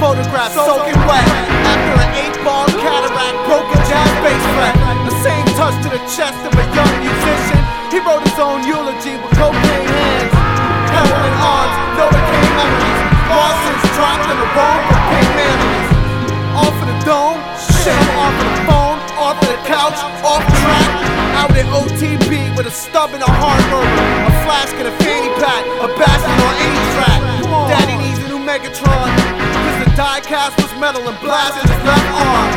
Photographs soaking wet. After an eight ball cataract, broken jazz bass fret. The same touch to the chest of a young musician. He wrote his own eulogy with cocaine hands. devil in arms, no decaying memories. Lawson's dropped in the wrong for pink memories. Off of the dome, shit, off of the phone, off of the couch, off track. Out at OTB with a stub and a hard murmur. A flask and a fanny pack, a basket on any track. Daddy needs a new Megatron die cast was metal and blasted his left arm.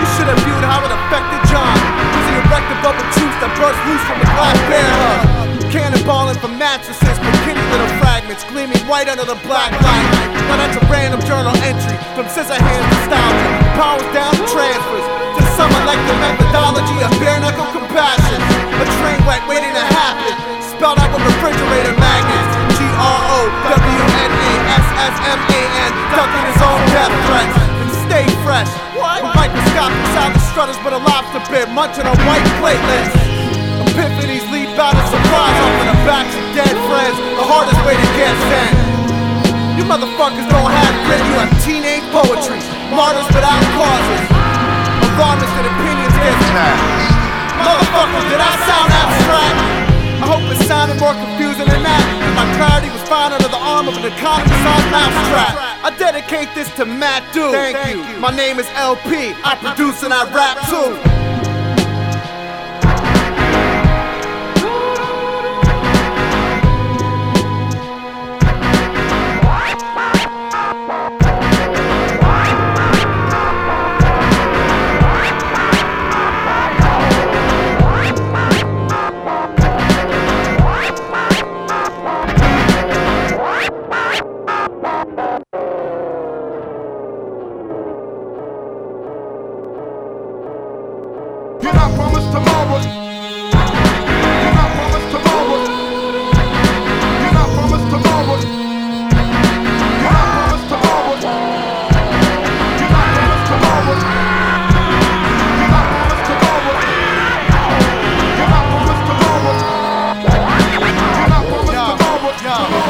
You should have viewed how it affected John, cause he erected bubble juice that burst loose from the glass hug. Cannonballing from mattresses kitty little fragments gleaming white under the black light. Now that's a random journal entry from scissor hands nostalgia. Powers down to transfers to some elective methodology of bare knuckle compassion. A train wreck waiting to happen, spelled out with refrigerator magnets. G R O W N A S S M A N, ducking his own death threats. And stay fresh. With microscopic salad strutters with a lobster bit, munching on white platelets. Epiphanies leap out of surprise off in the backs of dead friends. The hardest way to get sent. You motherfuckers don't have grit, you have teenage poetry. Martyrs without causes. Alarmist and opinions get smashed. Motherfuckers, did I sound abstract? I hope it sounded more confusing the arm of an economy sized mousetrap. I dedicate this to Matt Dude. Thank, you. My name is El-P. I produce and I rap too. You're not promised tomorrow. You're not promised tomorrow. You're not promised tomorrow. You're not promised tomorrow. You're not promised tomorrow. You're not promised tomorrow. You're not promised tomorrow. Not tomorrow.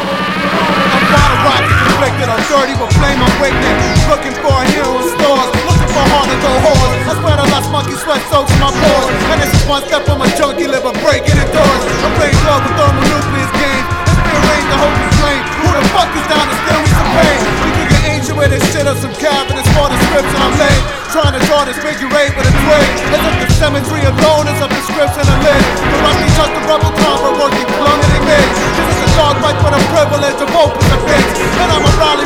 I'm bottle rocket conflicted on 30 with flame awakening. Looking one step on my junkie liver, breaking the doors. I'm playing club with thermonucleus games. It's been rain, the hope is slain. Who the fuck is down to steal me some pain? We think an ancient with this shit up some cabinets for the scripts and I'm late. Trying to draw this figure eight with a trade. As if the cemetery alone is a prescription to live. The rusty chuck the rubble combo working, longer than the. This is a dog fight for the privilege of open the bitch. And I'm a rally